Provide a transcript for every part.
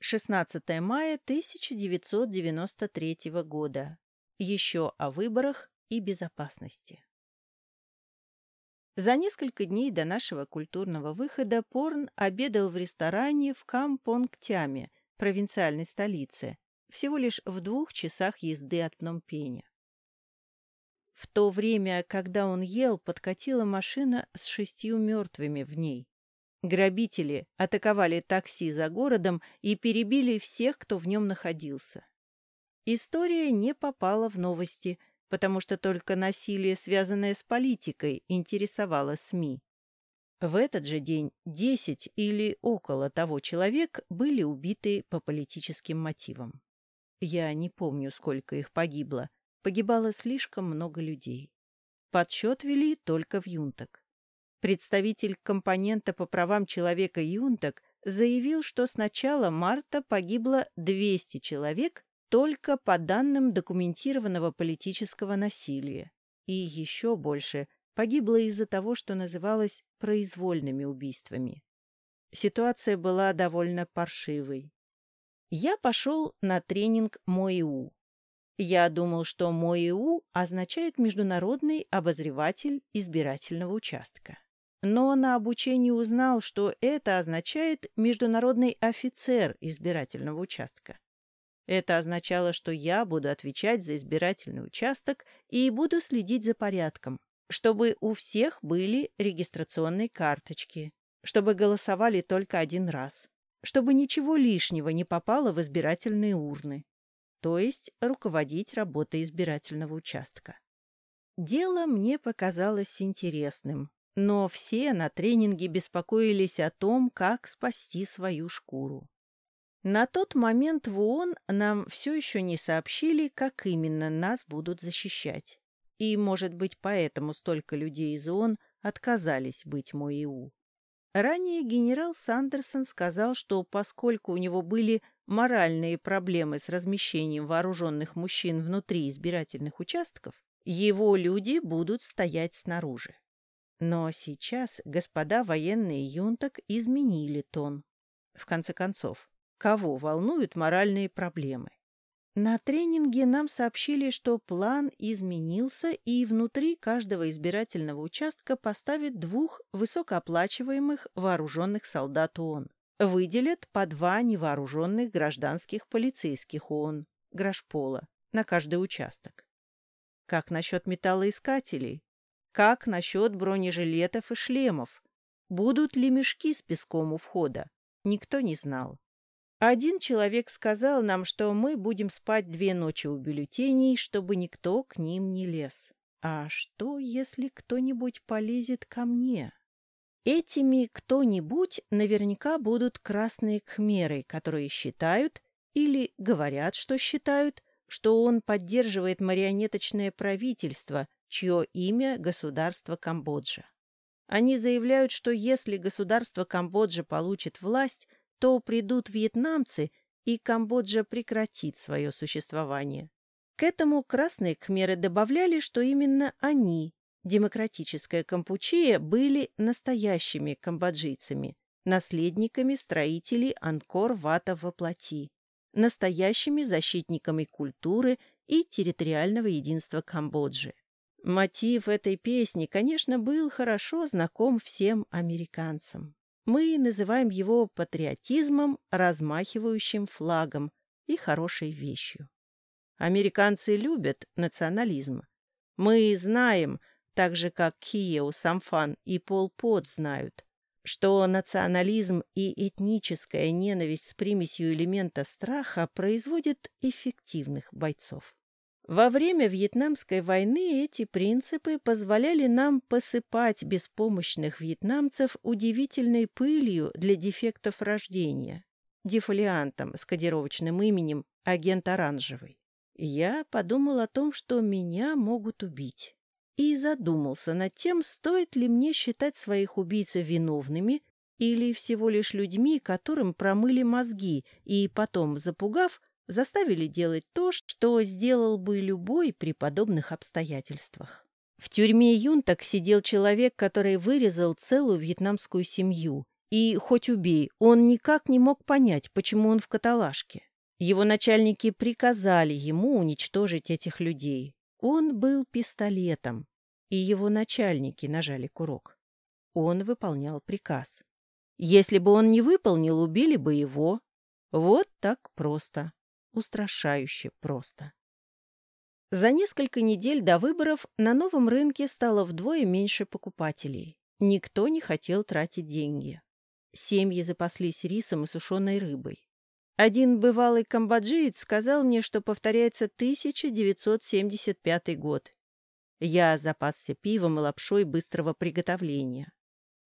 16 мая 1993 года. Еще о выборах и безопасности. За несколько дней до нашего культурного выхода Порн обедал в ресторане в Кампонгтяме, провинциальной столице, всего лишь в двух часах езды от Пномпеня. В то время, когда он ел, подкатила машина с шестью мертвыми в ней. Грабители атаковали такси за городом и перебили всех, кто в нем находился. История не попала в новости, потому что только насилие, связанное с политикой, интересовало СМИ. В этот же день десять или около того человек были убиты по политическим мотивам. Я не помню, сколько их погибло. Погибало слишком много людей. Подсчет вели только в Юнток. Представитель компонента по правам человека Юнтак заявил, что с начала марта погибло 200 человек только по данным документированного политического насилия, и еще больше погибло из-за того, что называлось произвольными убийствами. Ситуация была довольно паршивой. Я пошел на тренинг МОИУ. Я думал, что МОИУ означает Международный обозреватель избирательного участка но на обучении узнал, что это означает «международный офицер избирательного участка». Это означало, что я буду отвечать за избирательный участок и буду следить за порядком, чтобы у всех были регистрационные карточки, чтобы голосовали только один раз, чтобы ничего лишнего не попало в избирательные урны, то есть руководить работой избирательного участка. Дело мне показалось интересным, но все на тренинге беспокоились о том, как спасти свою шкуру. На тот момент в ООН нам все еще не сообщили, как именно нас будут защищать. И, может быть, поэтому столько людей из ООН отказались быть МОИУ. Ранее генерал Сандерсон сказал, что поскольку у него были моральные проблемы с размещением вооруженных мужчин внутри избирательных участков, его люди будут стоять снаружи. Но сейчас господа военные юнток изменили тон. В конце концов, кого волнуют моральные проблемы? На тренинге нам сообщили, что план изменился, и внутри каждого избирательного участка поставят двух высокооплачиваемых вооруженных солдат ООН. Выделят по два невооруженных гражданских полицейских ООН, Гражпола, на каждый участок. Как насчет металлоискателей? Как насчет бронежилетов и шлемов? Будут ли мешки с песком у входа? Никто не знал. Один человек сказал нам, что мы будем спать две ночи у бюллетеней, чтобы никто к ним не лез. А что, если кто-нибудь полезет ко мне? Этими кто-нибудь наверняка будут красные кхмеры, которые считают или говорят, что считают, что он поддерживает марионеточное правительство, чье имя – государство Камбоджа. Они заявляют, что если государство Камбоджа получит власть, то придут вьетнамцы, и Камбоджа прекратит свое существование. К этому красные кхмеры добавляли, что именно они, демократическая Кампучия, были настоящими камбоджийцами, наследниками строителей Анкор-Вата во плоти, настоящими защитниками культуры и территориального единства Камбоджи. Мотив этой песни, конечно, был хорошо знаком всем американцам. Мы называем его патриотизмом, размахивающим флагом и хорошей вещью. Американцы любят национализм. Мы знаем, так же как Киеу Самфан и Пол Пот знают, что национализм и этническая ненависть с примесью элемента страха производят эффективных бойцов. Во время Вьетнамской войны эти принципы позволяли нам посыпать беспомощных вьетнамцев удивительной пылью для дефектов рождения, дефолиантом с кодировочным именем агент Оранжевый. Я подумал о том, что меня могут убить. И задумался над тем, стоит ли мне считать своих убийц виновными или всего лишь людьми, которым промыли мозги и потом, запугав, заставили делать то, что сделал бы любой при подобных обстоятельствах. В тюрьме Юнтак сидел человек, который вырезал целую вьетнамскую семью И, хоть убей, он никак не мог понять, почему он в каталажке. Его начальники приказали ему уничтожить этих людей. Он был пистолетом, и его начальники нажали курок. Он выполнял приказ. Если бы он не выполнил, убили бы его. Вот так просто. Устрашающе просто. За несколько недель до выборов на новом рынке стало вдвое меньше покупателей. Никто не хотел тратить деньги. Семьи запаслись рисом и сушеной рыбой. Один бывалый камбоджиец сказал мне, что повторяется 1975 год. Я запасся пивом и лапшой быстрого приготовления.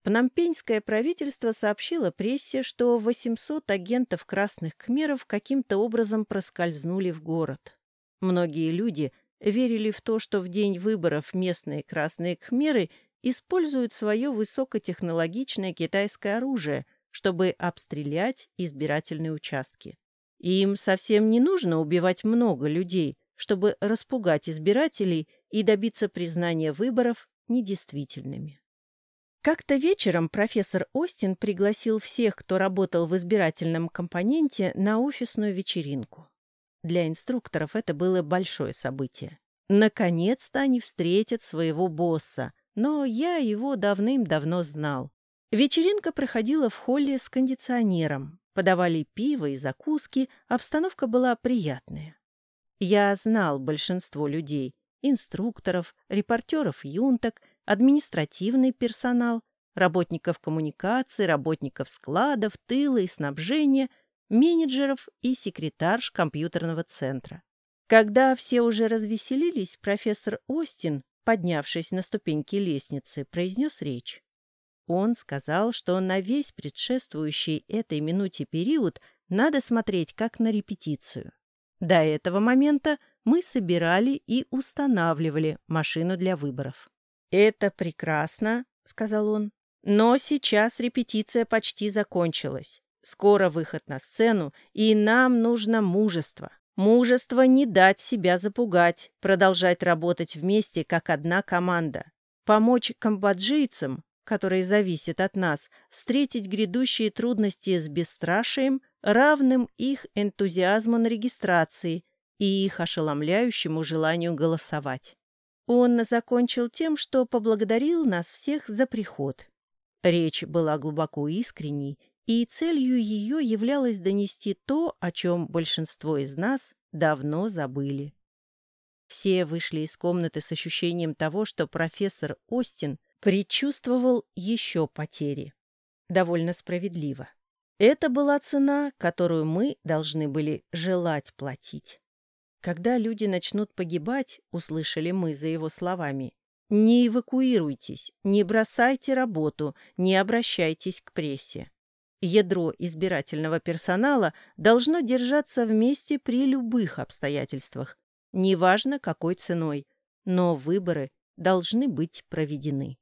Пномпеньское правительство сообщило прессе, что 800 агентов красных кхмеров каким-то образом проскользнули в город. Многие люди верили в то, что в день выборов местные красные кхмеры используют свое высокотехнологичное китайское оружие, чтобы обстрелять избирательные участки. И им совсем не нужно убивать много людей, чтобы распугать избирателей и добиться признания выборов недействительными. Как-то вечером профессор Остин пригласил всех, кто работал в избирательном компоненте, на офисную вечеринку. Для инструкторов это было большое событие. Наконец-то они встретят своего босса, но я его давным-давно знал. Вечеринка проходила в холле с кондиционером. Подавали пиво и закуски, обстановка была приятная. Я знал большинство людей, инструкторов, репортеров юнток, административный персонал, работников коммуникации, работников складов, тыла и снабжения, менеджеров и секретарш компьютерного центра. Когда все уже развеселились, профессор Остин, поднявшись на ступеньки лестницы, произнес речь. Он сказал, что на весь предшествующий этой минуте период надо смотреть как на репетицию. До этого момента мы собирали и устанавливали машину для выборов. «Это прекрасно», — сказал он. «Но сейчас репетиция почти закончилась. Скоро выход на сцену, и нам нужно мужество. Мужество не дать себя запугать, продолжать работать вместе, как одна команда. Помочь камбоджийцам, которые зависят от нас, встретить грядущие трудности с бесстрашием, равным их энтузиазму на регистрации и их ошеломляющему желанию голосовать. Он закончил тем, что поблагодарил нас всех за приход. Речь была глубоко искренней, и целью ее являлось донести то, о чем большинство из нас давно забыли. Все вышли из комнаты с ощущением того, что профессор Остин предчувствовал еще потери. Довольно справедливо. Это была цена, которую мы должны были желать платить. Когда люди начнут погибать, услышали мы за его словами, не эвакуируйтесь, не бросайте работу, не обращайтесь к прессе. Ядро избирательного персонала должно держаться вместе при любых обстоятельствах, неважно какой ценой, но выборы должны быть проведены.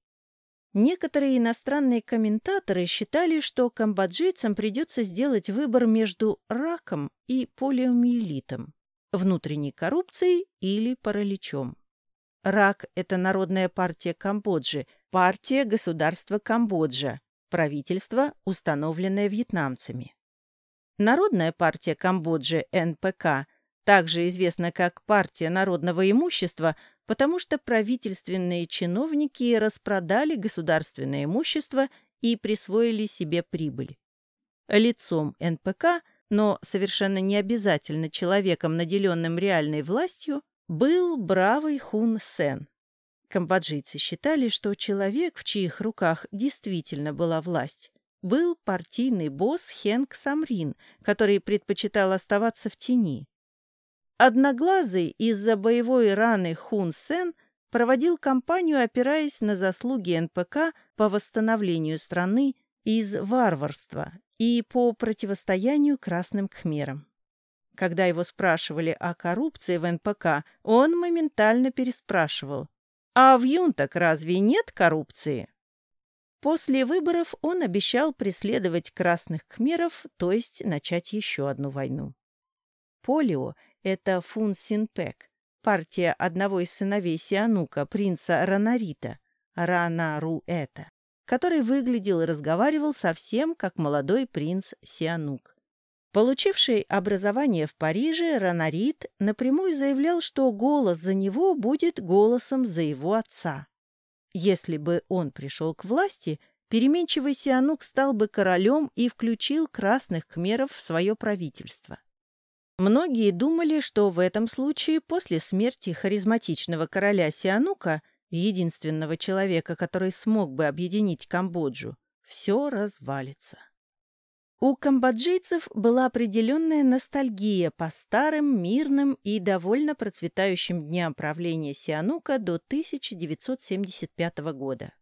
Некоторые иностранные комментаторы считали, что камбоджийцам придется сделать выбор между раком и полиомиелитом внутренней коррупцией или параличом. РАК – это Народная партия Камбоджи, партия государства Камбоджа, правительство, установленное вьетнамцами. Народная партия Камбоджи, НПК, также известна как партия народного имущества, потому что правительственные чиновники распродали государственное имущество и присвоили себе прибыль. Лицом НПК – но совершенно не обязательно человеком, наделенным реальной властью, был бравый Хун Сен. Камбоджийцы считали, что человек, в чьих руках действительно была власть, был партийный босс Хенк Самрин, который предпочитал оставаться в тени. Одноглазый из-за боевой раны Хун Сен проводил кампанию, опираясь на заслуги НПК по восстановлению страны из варварства и по противостоянию красным кхмерам. Когда его спрашивали о коррупции в НПК, он моментально переспрашивал. «А в Юнтак разве нет коррупции?» После выборов он обещал преследовать красных кхмеров, то есть начать еще одну войну. Полио — это Фун Синпек, партия одного из сыновей Сианука, принца Ранарита, Рана Руэта который выглядел и разговаривал совсем как молодой принц Сианук. Получивший образование в Париже, Ранарит напрямую заявлял, что голос за него будет голосом за его отца. Если бы он пришел к власти, переменчивый Сианук стал бы королем и включил красных кхмеров в свое правительство. Многие думали, что в этом случае после смерти харизматичного короля Сианука, единственного человека, который смог бы объединить Камбоджу, все развалится. У камбоджийцев была определенная ностальгия по старым, мирным и довольно процветающим дням правления Сианука до 1975 года.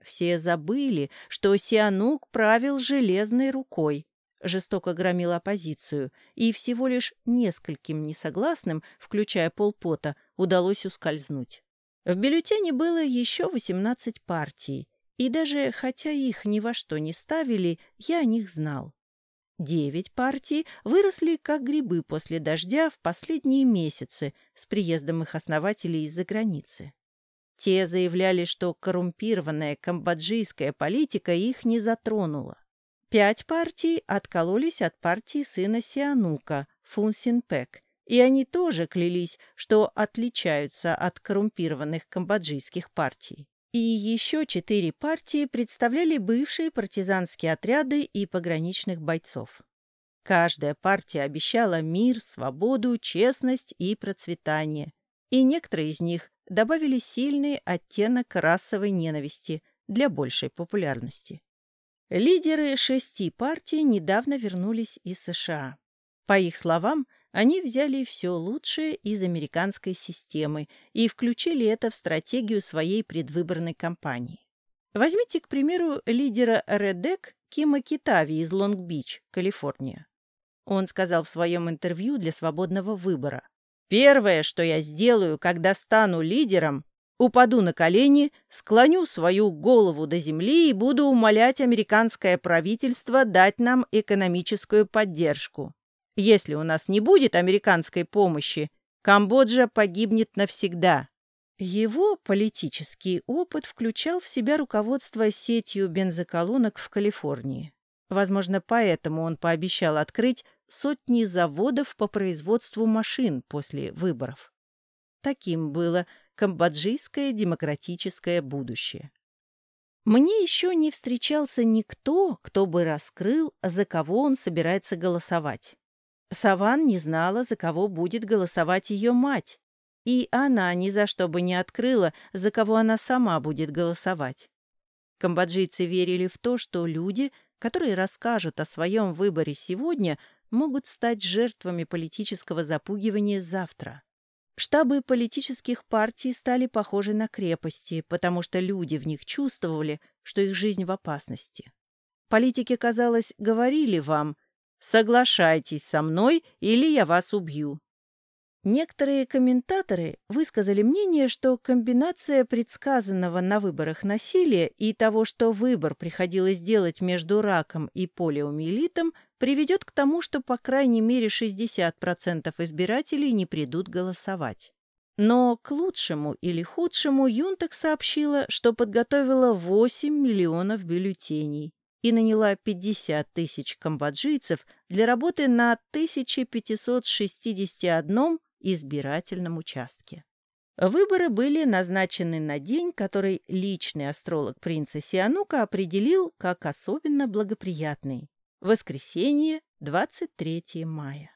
Все забыли, что Сианук правил железной рукой, жестоко громил оппозицию, и всего лишь нескольким несогласным, включая полпота, удалось ускользнуть. В бюллетене было еще 18 партий, и даже хотя их ни во что не ставили, я о них знал. Девять партий выросли как грибы после дождя в последние месяцы с приездом их основателей из-за границы. Те заявляли, что коррумпированная камбоджийская политика их не затронула. Пять партий откололись от партии сына Сианука, Фун Синпек, и они тоже клялись, что отличаются от коррумпированных камбоджийских партий. И еще четыре партии представляли бывшие партизанские отряды и пограничных бойцов. Каждая партия обещала мир, свободу, честность и процветание. И некоторые из них добавили сильный оттенок расовой ненависти для большей популярности. Лидеры шести партий недавно вернулись из США. По их словам, они взяли все лучшее из американской системы и включили это в стратегию своей предвыборной кампании. Возьмите, к примеру, лидера Редек Кима Китави из Лонг-Бич, Калифорния. Он сказал в своем интервью для «Свободного выбора». «Первое, что я сделаю, когда стану лидером, упаду на колени, склоню свою голову до земли и буду умолять американское правительство дать нам экономическую поддержку. Если у нас не будет американской помощи, Камбоджа погибнет навсегда. Его политический опыт включал в себя руководство сетью бензоколонок в Калифорнии. Возможно, поэтому он пообещал открыть сотни заводов по производству машин после выборов. Таким было камбоджийское демократическое будущее. Мне еще не встречался никто, кто бы раскрыл, за кого он собирается голосовать. Саван не знала, за кого будет голосовать ее мать. И она ни за что бы не открыла, за кого она сама будет голосовать. Камбоджийцы верили в то, что люди, которые расскажут о своем выборе сегодня, могут стать жертвами политического запугивания завтра. Штабы политических партий стали похожи на крепости, потому что люди в них чувствовали, что их жизнь в опасности. Политики, казалось, говорили вам, Соглашайтесь со мной, или я вас убью. Некоторые комментаторы высказали мнение, что комбинация предсказанного на выборах насилия и того, что выбор приходилось делать между раком и полиомиелитом, приведет к тому, что по крайней мере 60% избирателей не придут голосовать. Но к лучшему или худшему Юнтек сообщила, что подготовила 8 миллионов бюллетеней, и наняла 50 тысяч камбоджийцев для работы на 1561 избирательном участке. Выборы были назначены на день, который личный астролог принца Сианука определил как особенно благоприятный – воскресенье, 23 мая.